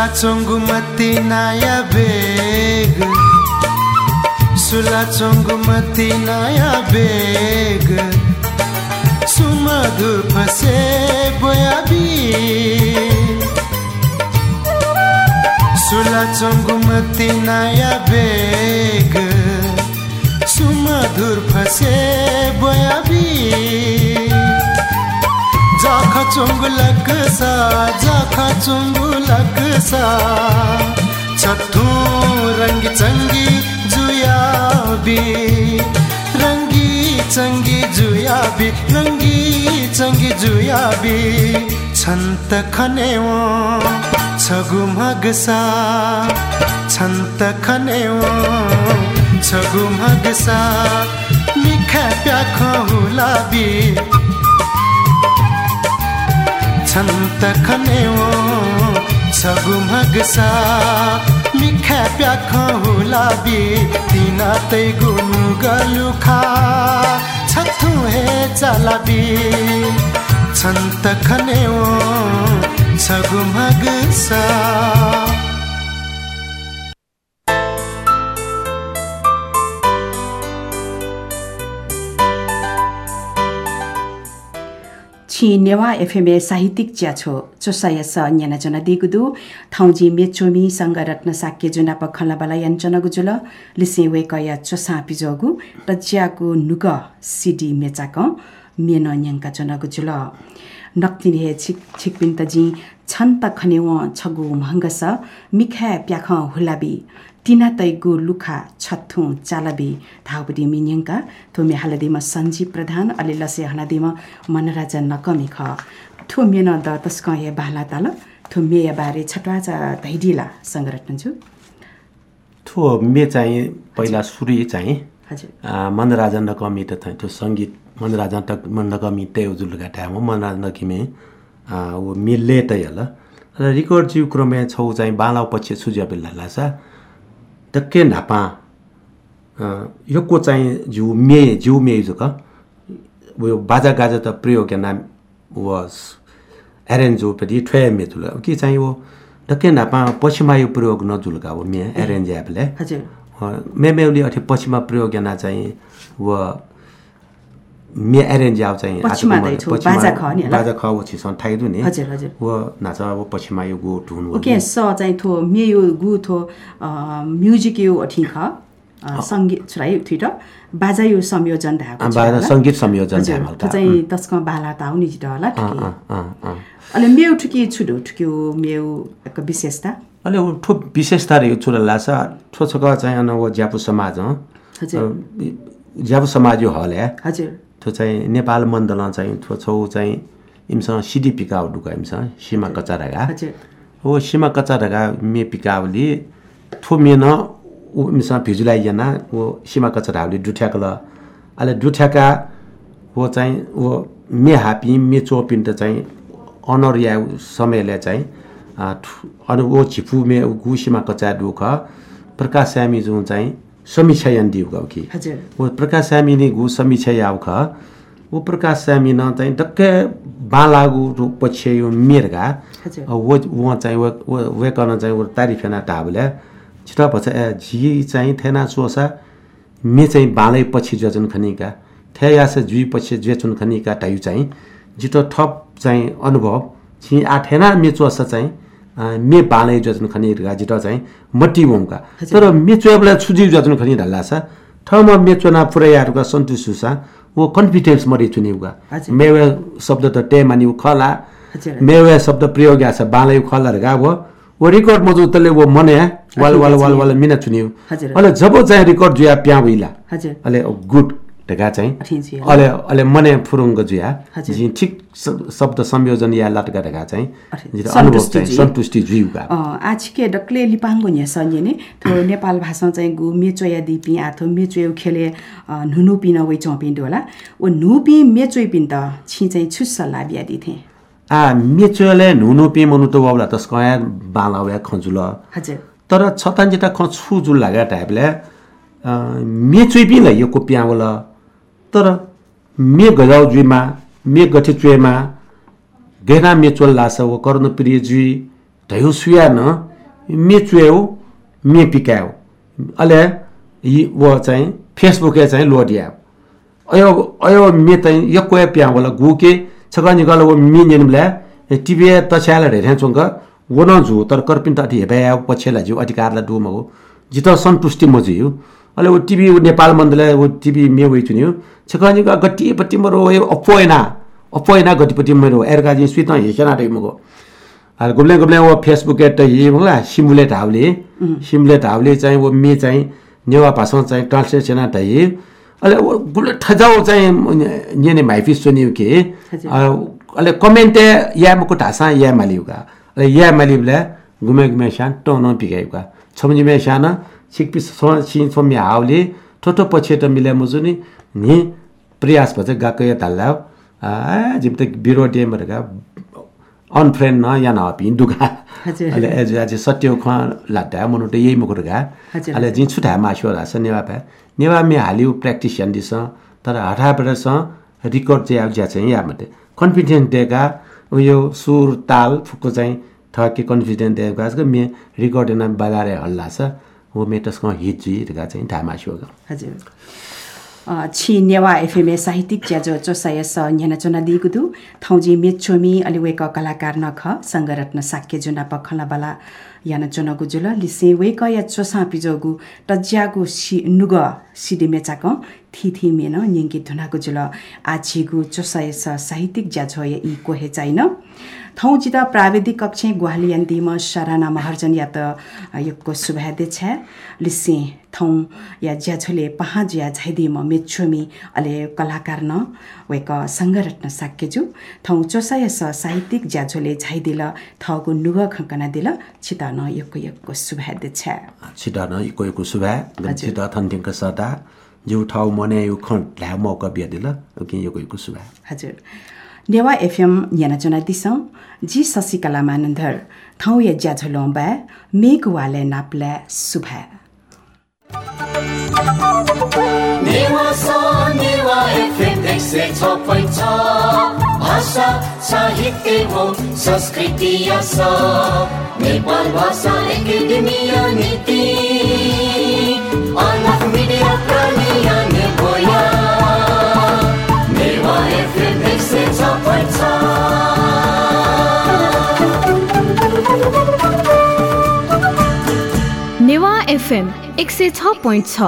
Speaker 14: चोङ्गु मती नयाँ बेग। सुला चोङ्गु मती बेग फसे बेग। सुमधुर फसे बयाबी जाखा चुंगु लगसा जाखा चुंगु लगसा। छठू रंग चंगी जुयाबी रंगी चंगी जुयाबी रंगी चंगी जुयाबी छन्त खनेव छगु मगसा। छन्त खनेव छगु मगसा। मिखा प्याख हुलाबी छन्त खनेव छगु मगसा मिखा प्याख हुलाबी तिना तै गुनु गलुखा छथु हे चलाबी छन्त खनेओ
Speaker 1: छि नेवा एफएमए साहित्यिक च्याछो चोसाया स न्याना जना दिगुदु थाउजी मेचोमी संग रत्न साक्य जुना पखला बला यञ्चन गुजुल लिसे वे कया चोसा पिजोगु च्यागु नुग सिडी मेचाक मेन खनेव छगु महङ्गस मिखा प्याख हुलाबी। तिना तैगु लुखा छथु चालबी धाउबडी मिन्यङ्का थुमे हालदिमा सञ्जीव प्रधान अलि लसे हनादिमा मनराजा नकमी ख। थु मेन द तस्क हे बाला ताल थु मेय बारे छटवाचा धैडिला संगरटन छु।
Speaker 2: थो मे चाहिँ पहिला सुरु चाहिँ
Speaker 1: हजुर।
Speaker 2: मनराजा नकमी त त्यो सङ्गीत मनराजा टक नकमी त्यही जुलुका टाइम हो मनराजा नकिमे आ, ऊ मिल्ले त होला। र रिकर्ड जिउ क्रमे छौ चाहिँ बालाउ पछि सुझ्या बेला लासा अ, यो को चाहिँ जिउ मे जिउ मे जुक उयो बाजा गाजा त प्रयोग नाम वास एरेन्ज हो ठ्वे मे जुल कि चाहिँ वो टक्कै नापा पछिमा यो प्रयोग नजुल्का हो मे एरेन्ज एपले
Speaker 1: हजुर
Speaker 2: मेमेउली अठे पछिमा प्रयोग याना चाहिँ व मे एरेन्ज आउ चाहिँ
Speaker 1: दै बाजा ख
Speaker 2: उ छिसन ठाइदु नि।
Speaker 1: हजुर, हजुर।
Speaker 2: व नाचा अब पछिमा यो गो व
Speaker 1: ओके स चाहिँ थो मेयो गु थो म्युजिक यो अठि ख सङ्गीत छुराइ थिट बाजा यो संयोजन छ
Speaker 2: बाजा। सङ्गीत संयोजन
Speaker 1: थो
Speaker 2: छ।
Speaker 1: चाहिँ तस्क बाला ताउ नि जिट होला ठुकी।
Speaker 2: अँ, अँ, अँ।
Speaker 1: अहिले मेउ ठुकी छुडो ठुक्यो मेउ एक विशेषता?
Speaker 2: अहिले ऊ ठो विशेषता रह्यो छोरा लासा छो छोक चाहिँ अन वो ज्यापु समाज हँ।
Speaker 1: हजुर।
Speaker 2: ज्यापु समाज यो हल
Speaker 1: हजुर।
Speaker 2: त्यो चाहिँ नेपाल मण्डल चाहिँ थो छौ चाहिँ इमसँग सिडी पिकाउ डुका इमसँग सीमा
Speaker 1: हजुर
Speaker 2: हो सीमा कच्चा ढगा मे पिकावली थो मेन ऊ इमसँग भिजुलाइजना वो सीमा कच्चा ढावली डुठ्याकल अहिले डुठ्याका वो चाहिँ वो मे हापी मे चोपिन त चाहिँ अनर या समयले चाहिँ अनि वो झिपु मे गु सीमा कच्चा डुख प्रकाश स्यामी जुन चाहिँ समीक्षा यान दिउ गाउ कि?
Speaker 1: हजुर।
Speaker 2: वो प्रकाश स्यामी नि गु समीक्षा याउ ख वो प्रकाश स्यामी न चाहिँ डक्कै बालागु पछि यो मेरगा वो उहाँ चाहिँ वे वे- वेकन चाहिँ वो तारिफेना टाबले छिटो भन्छ ए झी चाहिँ थेना चोसा मे चाहिँ बालै पछि ज्वचन खनिका थे यासे जुई पछि ज्वेचुन खनिका टाइउ चाहिँ जिटो थप चाहिँ अनुभव छि आठेना मे चोसा चाहिँ मे बालै ज्वचन खनिका जिटो चाहिँ मट्टी वौका तर मे चोबला छुजी ज्वचन खनि ढल्ला छ। ठाउँमा मे चोना पुरैयाहरूका सन्तुष्ट सुसा वो कन्फिडेन्स मरि चुनिउका। मेवे शब्द त टे मानिउ खला।
Speaker 1: हजुर।
Speaker 2: मेवे शब्द प्रयोग छ बालै खलर गा वो वो रिकॉर्ड मजु तले वो मने वाल वाल वाल वाल मिना चुनिउ। अले जब चाहिँ रिकॉर्ड जुया प्या
Speaker 1: हजुर।
Speaker 2: अले गुड। ढगा चाहिँ। अले अले मने फुरुङ्ग जुया। जी ठिक शब्द संयोजन या लटका ढगा चाहिँ। अनुभव चाहिँ। सन्तुष्टि जुइउका
Speaker 1: आछिके डक्ले लिपाङ्गो न्या सन्ये ने। थो नेपाल भाषा चाहिँ गु मेचोया दिपि आथो मेचोय खेले नुनु पिन वइ चौपिन होला। ओ नुपि मेचोय पिन त छि चाहिँ छुस सल्लाह बिया दिथे।
Speaker 2: आ मेचोले नुनु पे मनु त वाला त स्कया बाला वा खजुल।
Speaker 1: हजुर।
Speaker 2: तर छतान जिता खछु जुल लाग्या टाइपले मेचुइ पि ल यो कोपिया होला तर मे गजाउ जुइमा मे गठे चुएमा गेना मे चोल लास वो कर्ण प्रिय जुइ धयु सुया न मे चुएउ मे पिकायो यी वो चाहिँ फेसबुके चाहिँ लोडिया अयो अयो मे चाहिँ यक्को प्या होला गुके छगनि गल वो मि नेनमला टिबे तछाला ढेर्या चोंग वो न जु तर करपिन त अति हेबा पछेला जु अधिकारला डुम हो जित सन्तुष्टि म जिउ अले वो टिभी वो नेपाल मन्दले वो टिभी मे वइ चुन्यो छगनि ग गट्टिपट्टि मरो अपोइना अपोइना गट्टिपट्टि मेरो। एरगा जि स्वित हेसेना हाल गुब्ले गुब्ले वो फेसबुक होला सिमुलेट हाउले। सिमुलेट हाउले चाहिँ वो मे चाहिँ नेवा भाषा चाहिँ ट्रान्सलेसन दै अहिले ठजाउ चाहिँ नेने माइफिस सुनियो के अहिले कमेन्टे या मको ढासा या मालिउका अहिले या मालिबले गुमे गुमे शान टोन पिगाइउका छमजी मे सिकपि सिन सोमी हाउले ठोटो पछि त मिले मुजुनी नि प्रयास भन्छ गएको या धाल्ला आ जिम त बिरो डेमहरूका अनफ्रेन्ड न या न हिन्दुका
Speaker 1: हजुर।
Speaker 2: अहिले एज आज सत्य खुवा लाटा मनु त यही मुकुरगा
Speaker 1: हजुर।
Speaker 2: अहिले जिन छुटा मासु होला छ नेवा पा नेवा मे हालिउ प्र्याक्टिस यान्दिस तर स रेकर्ड चाहिँ ज्या चाहिँ या मात्रै कन्फिडेन्ट दिएका उयो सुर ताल फुक्को चाहिँ थके कन्फिडेन्ट दिएका मे रेकर्ड एना बजारे हल्ला छ वो मे तस्को हिट जुई रेका चाहिँ ढामासु
Speaker 1: हजुर अ, छि नेवा एफएमए साहित्यिक ज्याजो चोसाय स न्याना चोना दिगुदु थौजी मेचोमी अलिवेक कलाकार नख सङ्गरत्न साक्य जुना पखला बला याना चोना गुजुल लिसे वेक या चोसा पिजोगु टज्यागु सि नुग सिडि मेचाक थिथि मेन न्यङ्की धुना गुजुल आछिगु चोसाय स साहित्यिक ज्याझो य इ कोहे चाहिँ थौजित प्राविधिक कक्ष गुहाली अन्तिम सराना महर्जन या त सुभादे छ। लिसे थौ या ज्याझोले पहा ज्या झाइदिम मेछोमी अले कलाकार न वेक सङ्गरत्न साक्यजु। थौ चोसाय स साहित्यिक ज्याझोले झाइदिल थगु नुग खङ्कना दिल छिता न यको सुभादे छ।
Speaker 2: छिटा न सुभा छिटा थन्थिङक सदा जिउ ठाउँ मने यु खन ल्या मौका बिदिल कि इको इको सुभा
Speaker 1: हजुर। नेवा एफएम याना चुना दिसौँ जी शशिकला मानन्धर थौ या ज्याझोलों बा मेघ वाले नाप्ला सुभा।
Speaker 12: भाषा हो संस्कृति नेपाल भाषा एकाडेमी
Speaker 4: नेवा एफएम एक सय छ पोइन्ट छ।